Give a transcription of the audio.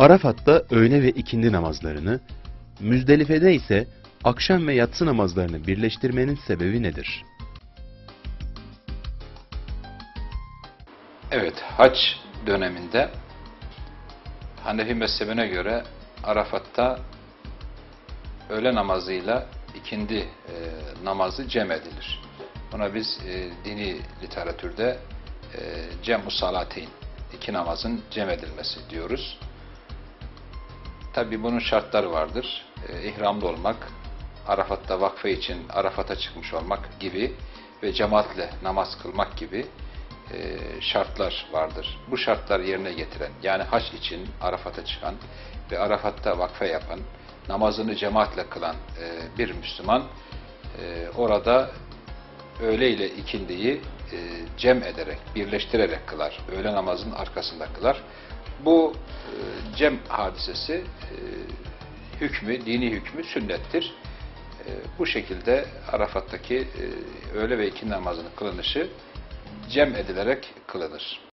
Arafat'ta öğle ve ikindi namazlarını, Müzdelife'de ise akşam ve yatsı namazlarını birleştirmenin sebebi nedir? Evet, hac döneminde Hanefi mezhebine göre Arafat'ta öğle namazıyla ikindi e, namazı cem edilir. Buna biz e, dini literatürde e, cem-u salateyn, iki namazın cem edilmesi diyoruz. Tabi bunun şartları vardır. E, ihramda olmak, Arafat'ta vakfe için Arafat'a çıkmış olmak gibi ve cemaatle namaz kılmak gibi e, şartlar vardır. Bu şartları yerine getiren, yani haç için Arafat'a çıkan ve Arafat'ta vakfe yapan, namazını cemaatle kılan e, bir Müslüman e, orada öğle ile ikindiyi e, cem ederek, birleştirerek kılar. Öğle namazının arkasında kılar. Bu cem hadisesi e, hükmü, dini hükmü sünnettir. E, bu şekilde Arafat'taki e, öğle ve ikindi namazının kılınışı cem edilerek kılınır.